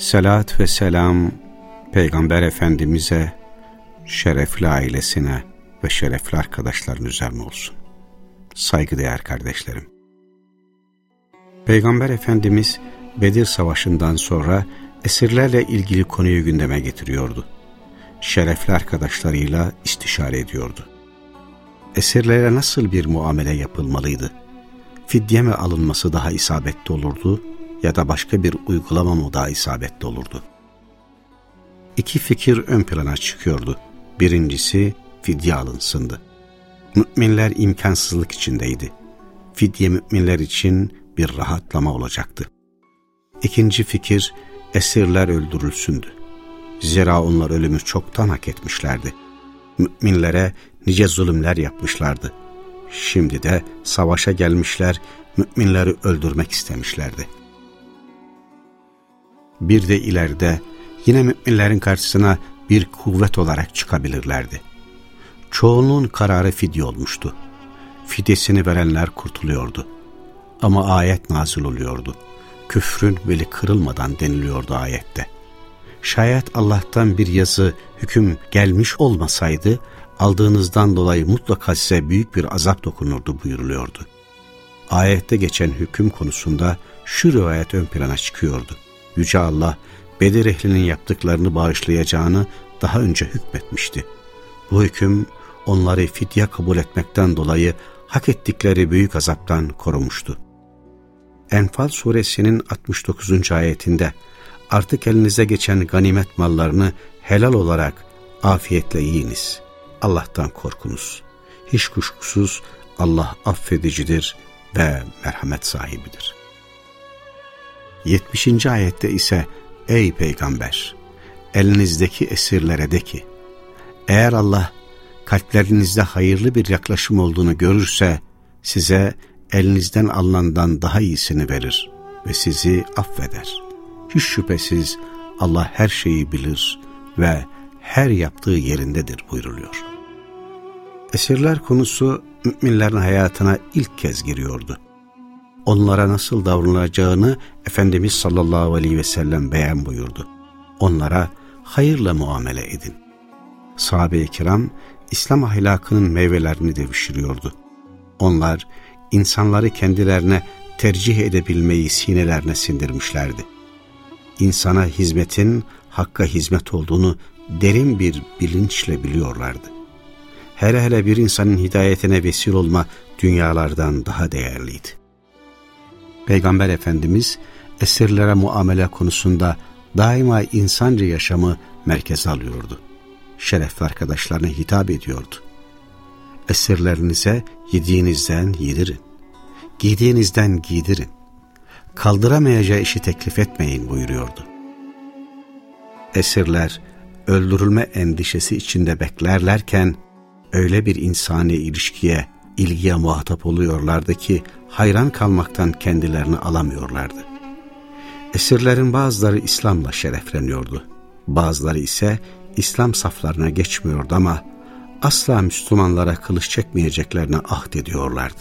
Selat ve selam Peygamber Efendimiz'e, şerefli ailesine ve şerefli arkadaşların üzerine olsun. Saygıdeğer kardeşlerim. Peygamber Efendimiz Bedir Savaşı'ndan sonra esirlerle ilgili konuyu gündeme getiriyordu. Şerefli arkadaşlarıyla istişare ediyordu. Esirlere nasıl bir muamele yapılmalıydı? Fidye mi alınması daha isabetli olurdu ya da başka bir uygulama mı daha isabetli olurdu? İki fikir ön plana çıkıyordu. Birincisi fidye alınsındı. Müminler imkansızlık içindeydi. Fidye müminler için bir rahatlama olacaktı. İkinci fikir esirler öldürülsündü. Zira onlar ölümü çoktan hak etmişlerdi. Müminlere nice zulümler yapmışlardı. Şimdi de savaşa gelmişler, müminleri öldürmek istemişlerdi. Bir de ileride yine müminlerin karşısına bir kuvvet olarak çıkabilirlerdi. Çoğunluğun kararı fidye olmuştu. Fidyesini verenler kurtuluyordu. Ama ayet nazil oluyordu. Küfrün veli kırılmadan deniliyordu ayette. Şayet Allah'tan bir yazı, hüküm gelmiş olmasaydı, aldığınızdan dolayı mutlaka size büyük bir azap dokunurdu buyuruluyordu. Ayette geçen hüküm konusunda şu rivayet ön plana çıkıyordu. Yüce Allah, Bedir ehlinin yaptıklarını bağışlayacağını daha önce hükmetmişti. Bu hüküm onları fidye kabul etmekten dolayı hak ettikleri büyük azaptan korumuştu. Enfal suresinin 69. ayetinde artık elinize geçen ganimet mallarını helal olarak afiyetle yiyiniz. Allah'tan korkunuz. Hiç kuşkusuz Allah affedicidir ve merhamet sahibidir. 70. ayette ise Ey peygamber! Elinizdeki esirlere de ki, eğer Allah kalplerinizde hayırlı bir yaklaşım olduğunu görürse, size elinizden alınandan daha iyisini verir ve sizi affeder. Hiç şüphesiz Allah her şeyi bilir ve her yaptığı yerindedir buyruluyor. Esirler konusu müminlerin hayatına ilk kez giriyordu. Onlara nasıl davranılacağını Efendimiz sallallahu aleyhi ve sellem beyan buyurdu. Onlara hayırla muamele edin. Sahabe-i kiram İslam ahlakının meyvelerini devşiriyordu. Onlar insanları kendilerine tercih edebilmeyi sinelerine sindirmişlerdi. İnsana hizmetin hakka hizmet olduğunu derin bir bilinçle biliyorlardı. Hele hele bir insanın hidayetine vesile olma dünyalardan daha değerliydi. Peygamber Efendimiz esirlere muamele konusunda daima insanca yaşamı merkeze alıyordu. Şerefli arkadaşlarına hitap ediyordu. Esirlerinize yediğinizden yedirin, giydiğinizden giydirin, kaldıramayacağı işi teklif etmeyin buyuruyordu. Esirler öldürülme endişesi içinde beklerlerken öyle bir insani ilişkiye, ilgiye muhatap oluyorlardı ki hayran kalmaktan kendilerini alamıyorlardı. Esirlerin bazıları İslam'la şerefleniyordu. Bazıları ise İslam saflarına geçmiyordu ama asla Müslümanlara kılıç çekmeyeceklerine ahd ediyorlardı.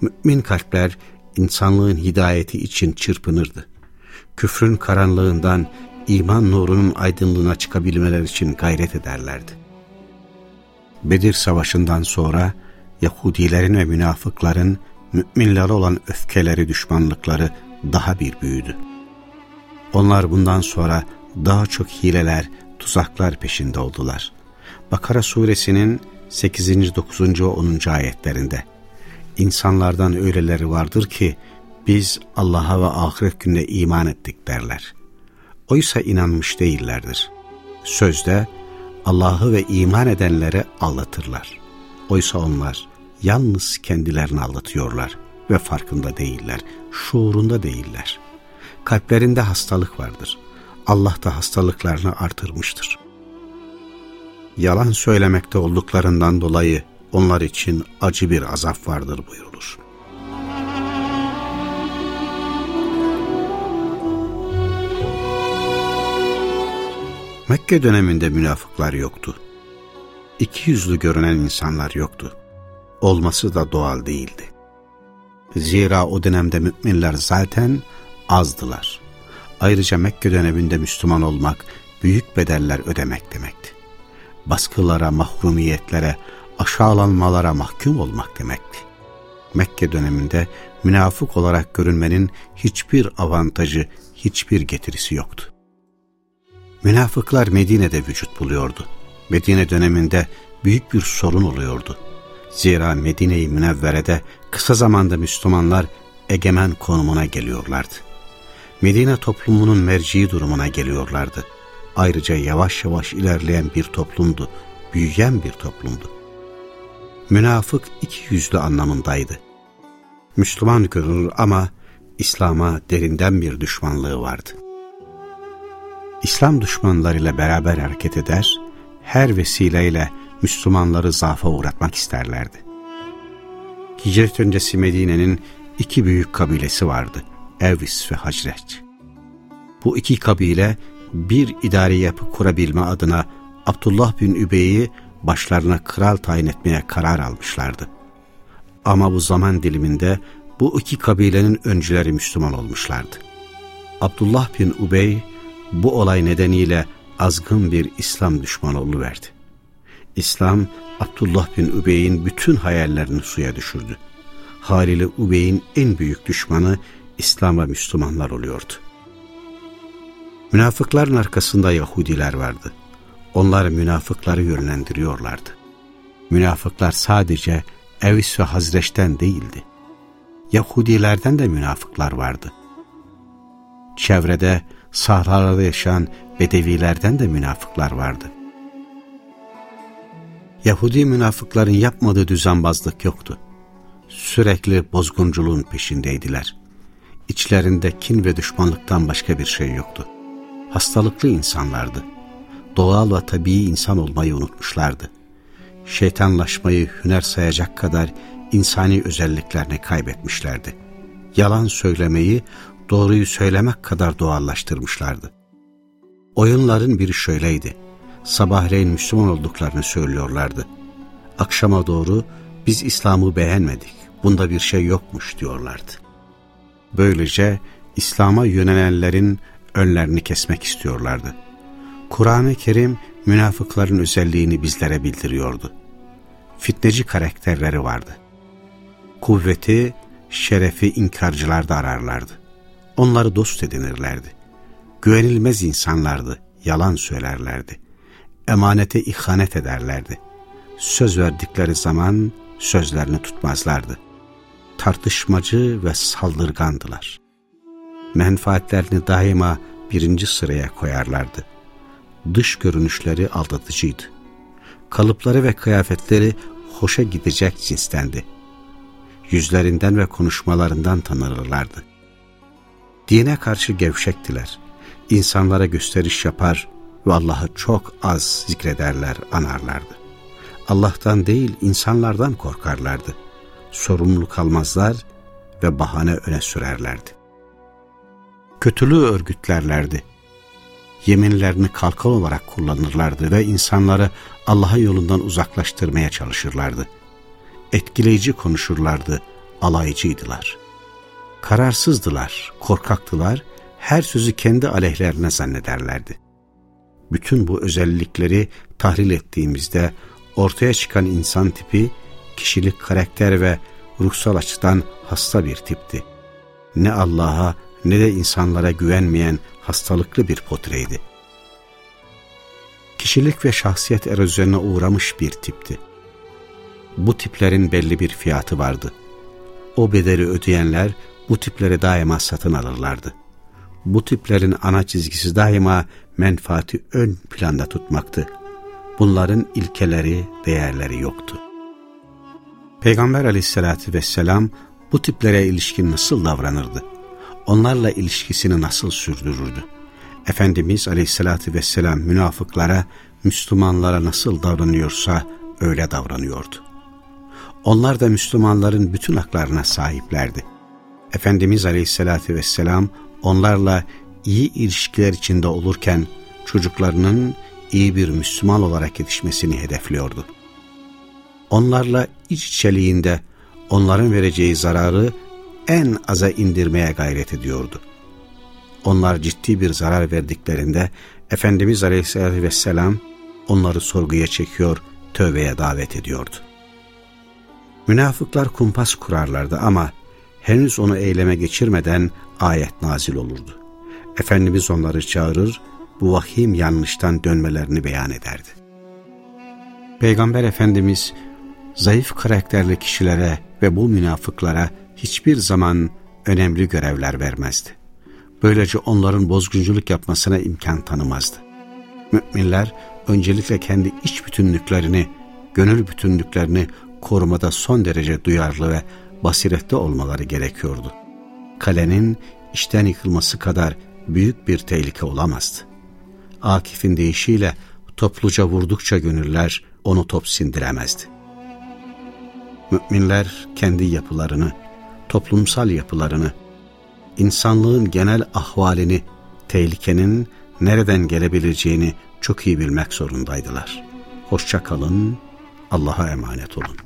Mümin kalpler insanlığın hidayeti için çırpınırdı. Küfrün karanlığından iman nurunun aydınlığına çıkabilmeler için gayret ederlerdi. Bedir Savaşı'ndan sonra Yahudilerin ve münafıkların müminlere olan öfkeleri, düşmanlıkları daha bir büyüdü. Onlar bundan sonra daha çok hileler, tuzaklar peşinde oldular. Bakara suresinin 8. 9. ve 10. ayetlerinde insanlardan öyleleri vardır ki biz Allah'a ve ahiret gününe iman ettik derler. Oysa inanmış değillerdir. Sözde Allah'ı ve iman edenleri aldatırlar. Oysa onlar yalnız kendilerini aldatıyorlar ve farkında değiller, şuurunda değiller. Kalplerinde hastalık vardır. Allah da hastalıklarını artırmıştır. Yalan söylemekte olduklarından dolayı onlar için acı bir azap vardır buyurulur. Mekke döneminde münafıklar yoktu. İki yüzlü görünen insanlar yoktu. Olması da doğal değildi. Zira o dönemde müminler zaten azdılar. Ayrıca Mekke döneminde Müslüman olmak büyük bedeller ödemek demekti. Baskılara, mahrumiyetlere, aşağılanmalara mahkum olmak demekti. Mekke döneminde münafık olarak görünmenin hiçbir avantajı, hiçbir getirisi yoktu. Münafıklar Medine'de vücut buluyordu. Medine döneminde büyük bir sorun oluyordu. Zira Medine-i Münevvere'de kısa zamanda Müslümanlar egemen konumuna geliyorlardı. Medine toplumunun merciği durumuna geliyorlardı. Ayrıca yavaş yavaş ilerleyen bir toplumdu, büyüyen bir toplumdu. Münafık iki yüzlü anlamındaydı. Müslüman görünür ama İslam'a derinden bir düşmanlığı vardı. İslam düşmanlarıyla beraber hareket eder, her vesileyle Müslümanları zaafa uğratmak isterlerdi. Hicret öncesi Medine'nin iki büyük kabilesi vardı. Evvis ve Hacreç. Bu iki kabile bir idari yapı kurabilme adına Abdullah bin Übey'i başlarına kral tayin etmeye karar almışlardı. Ama bu zaman diliminde bu iki kabilenin öncüleri Müslüman olmuşlardı. Abdullah bin Ubey bu olay nedeniyle azgın bir İslam düşmanı oluverdi. İslam, Abdullah bin Ubey'in bütün hayallerini suya düşürdü. Haliyle Ubey'in en büyük düşmanı İslam ve Müslümanlar oluyordu. Münafıkların arkasında Yahudiler vardı. Onlar münafıkları yönlendiriyorlardı. Münafıklar sadece Evis ve Hazreç'ten değildi. Yahudilerden de münafıklar vardı. Çevrede sahralarda yaşayan Bedevilerden de münafıklar vardı. Yahudi münafıkların yapmadığı düzenbazlık yoktu. Sürekli bozgunculuğun peşindeydiler. İçlerinde kin ve düşmanlıktan başka bir şey yoktu. Hastalıklı insanlardı. Doğal ve tabii insan olmayı unutmuşlardı. Şeytanlaşmayı hüner sayacak kadar insani özelliklerini kaybetmişlerdi. Yalan söylemeyi doğruyu söylemek kadar doğallaştırmışlardı. Oyunların biri şöyleydi. Sabahleyin Müslüman olduklarını söylüyorlardı. Akşama doğru biz İslam'ı beğenmedik, bunda bir şey yokmuş diyorlardı. Böylece İslam'a yönelenlerin önlerini kesmek istiyorlardı. Kur'an-ı Kerim münafıkların özelliğini bizlere bildiriyordu. Fitneci karakterleri vardı. Kuvveti, şerefi inkarcılarda ararlardı. Onları dost edinirlerdi. Güvenilmez insanlardı, yalan söylerlerdi. Emanete ihanet ederlerdi. Söz verdikleri zaman sözlerini tutmazlardı. Tartışmacı ve saldırgandılar. Menfaatlerini daima birinci sıraya koyarlardı. Dış görünüşleri aldatıcıydı. Kalıpları ve kıyafetleri hoşa gidecek cinstendi. Yüzlerinden ve konuşmalarından tanırlardı. Dine karşı gevşektiler insanlara gösteriş yapar ve Allah'ı çok az zikrederler, anarlardı. Allah'tan değil insanlardan korkarlardı. Sorumluluk almazlar ve bahane öne sürerlerdi. Kötülüğü örgütlerlerdi. Yeminlerini kalkan olarak kullanırlardı ve insanları Allah'a yolundan uzaklaştırmaya çalışırlardı. Etkileyici konuşurlardı, alaycıydılar. Kararsızdılar, korkaktılar her sözü kendi aleyhlerine zannederlerdi. Bütün bu özellikleri tahlil ettiğimizde ortaya çıkan insan tipi kişilik, karakter ve ruhsal açıdan hasta bir tipti. Ne Allah'a ne de insanlara güvenmeyen hastalıklı bir potreydi. Kişilik ve şahsiyet erozyonuna uğramış bir tipti. Bu tiplerin belli bir fiyatı vardı. O bedeli ödeyenler bu tipleri daima satın alırlardı bu tiplerin ana çizgisi daima menfaati ön planda tutmaktı. Bunların ilkeleri, değerleri yoktu. Peygamber aleyhissalatü vesselam bu tiplere ilişkin nasıl davranırdı? Onlarla ilişkisini nasıl sürdürürdü? Efendimiz Aleyhisselatü Vesselam münafıklara, Müslümanlara nasıl davranıyorsa öyle davranıyordu. Onlar da Müslümanların bütün haklarına sahiplerdi. Efendimiz Aleyhisselatü Vesselam onlarla iyi ilişkiler içinde olurken çocuklarının iyi bir Müslüman olarak yetişmesini hedefliyordu. Onlarla iç içeliğinde onların vereceği zararı en aza indirmeye gayret ediyordu. Onlar ciddi bir zarar verdiklerinde Efendimiz Aleyhisselatü Vesselam onları sorguya çekiyor, tövbeye davet ediyordu. Münafıklar kumpas kurarlardı ama henüz onu eyleme geçirmeden ayet nazil olurdu. Efendimiz onları çağırır, bu vahim yanlıştan dönmelerini beyan ederdi. Peygamber Efendimiz zayıf karakterli kişilere ve bu münafıklara hiçbir zaman önemli görevler vermezdi. Böylece onların bozgunculuk yapmasına imkan tanımazdı. Müminler öncelikle kendi iç bütünlüklerini, gönül bütünlüklerini korumada son derece duyarlı ve basiretli olmaları gerekiyordu. Kalenin işten yıkılması kadar büyük bir tehlike olamazdı. Akif'in deyişiyle topluca vurdukça gönüller onu top sindiremezdi. Müminler kendi yapılarını, toplumsal yapılarını, insanlığın genel ahvalini, tehlikenin nereden gelebileceğini çok iyi bilmek zorundaydılar. Hoşça kalın, Allah'a emanet olun.